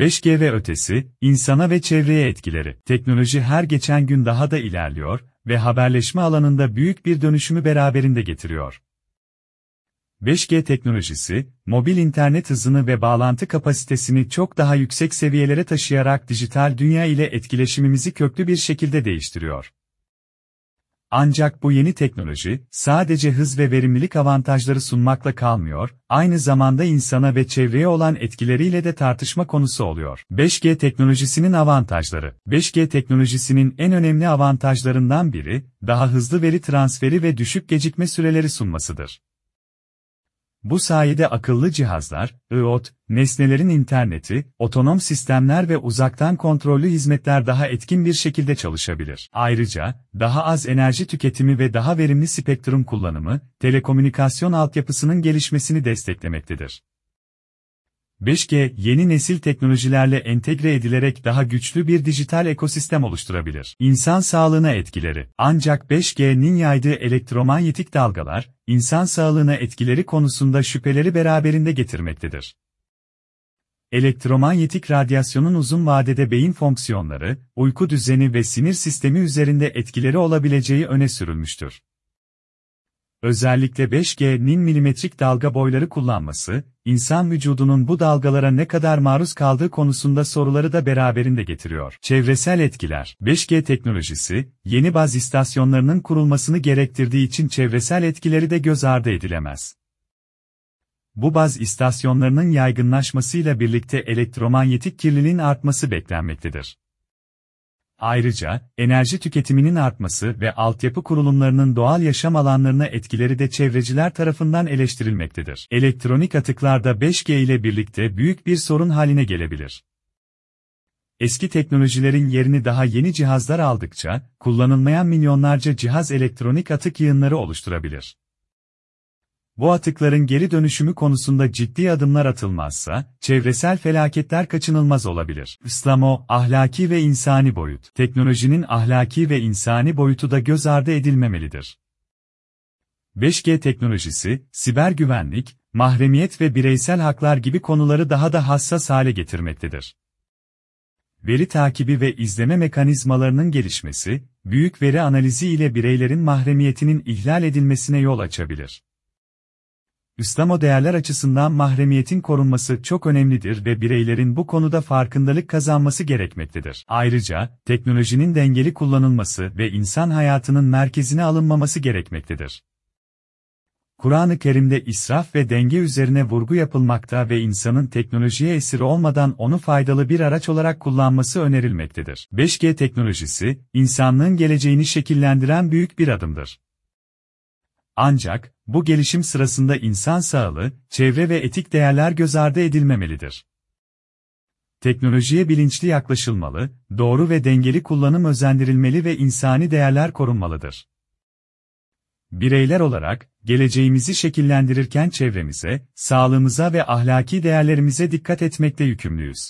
5G ve ötesi, insana ve çevreye etkileri. Teknoloji her geçen gün daha da ilerliyor ve haberleşme alanında büyük bir dönüşümü beraberinde getiriyor. 5G teknolojisi, mobil internet hızını ve bağlantı kapasitesini çok daha yüksek seviyelere taşıyarak dijital dünya ile etkileşimimizi köklü bir şekilde değiştiriyor. Ancak bu yeni teknoloji, sadece hız ve verimlilik avantajları sunmakla kalmıyor, aynı zamanda insana ve çevreye olan etkileriyle de tartışma konusu oluyor. 5G teknolojisinin avantajları 5G teknolojisinin en önemli avantajlarından biri, daha hızlı veri transferi ve düşük gecikme süreleri sunmasıdır. Bu sayede akıllı cihazlar, IoT, nesnelerin interneti, otonom sistemler ve uzaktan kontrollü hizmetler daha etkin bir şekilde çalışabilir. Ayrıca, daha az enerji tüketimi ve daha verimli spektrum kullanımı, telekomünikasyon altyapısının gelişmesini desteklemektedir. 5G, yeni nesil teknolojilerle entegre edilerek daha güçlü bir dijital ekosistem oluşturabilir. İnsan sağlığına etkileri. Ancak 5G'nin yaydığı elektromanyetik dalgalar, insan sağlığına etkileri konusunda şüpheleri beraberinde getirmektedir. Elektromanyetik radyasyonun uzun vadede beyin fonksiyonları, uyku düzeni ve sinir sistemi üzerinde etkileri olabileceği öne sürülmüştür. Özellikle 5G'nin milimetrik dalga boyları kullanması, insan vücudunun bu dalgalara ne kadar maruz kaldığı konusunda soruları da beraberinde getiriyor. Çevresel etkiler 5G teknolojisi, yeni baz istasyonlarının kurulmasını gerektirdiği için çevresel etkileri de göz ardı edilemez. Bu baz istasyonlarının yaygınlaşmasıyla birlikte elektromanyetik kirliliğin artması beklenmektedir. Ayrıca, enerji tüketiminin artması ve altyapı kurulumlarının doğal yaşam alanlarına etkileri de çevreciler tarafından eleştirilmektedir. Elektronik atıklarda 5G ile birlikte büyük bir sorun haline gelebilir. Eski teknolojilerin yerini daha yeni cihazlar aldıkça, kullanılmayan milyonlarca cihaz elektronik atık yığınları oluşturabilir. Bu atıkların geri dönüşümü konusunda ciddi adımlar atılmazsa, çevresel felaketler kaçınılmaz olabilir. İslamo, ahlaki ve insani boyut. Teknolojinin ahlaki ve insani boyutu da göz ardı edilmemelidir. 5G teknolojisi, siber güvenlik, mahremiyet ve bireysel haklar gibi konuları daha da hassas hale getirmektedir. Veri takibi ve izleme mekanizmalarının gelişmesi, büyük veri analizi ile bireylerin mahremiyetinin ihlal edilmesine yol açabilir. İslamo değerler açısından mahremiyetin korunması çok önemlidir ve bireylerin bu konuda farkındalık kazanması gerekmektedir. Ayrıca, teknolojinin dengeli kullanılması ve insan hayatının merkezine alınmaması gerekmektedir. Kur'an-ı Kerim'de israf ve denge üzerine vurgu yapılmakta ve insanın teknolojiye esir olmadan onu faydalı bir araç olarak kullanması önerilmektedir. 5G teknolojisi, insanlığın geleceğini şekillendiren büyük bir adımdır. Ancak, bu gelişim sırasında insan sağlığı, çevre ve etik değerler göz ardı edilmemelidir. Teknolojiye bilinçli yaklaşılmalı, doğru ve dengeli kullanım özendirilmeli ve insani değerler korunmalıdır. Bireyler olarak, geleceğimizi şekillendirirken çevremize, sağlığımıza ve ahlaki değerlerimize dikkat etmekte yükümlüyüz.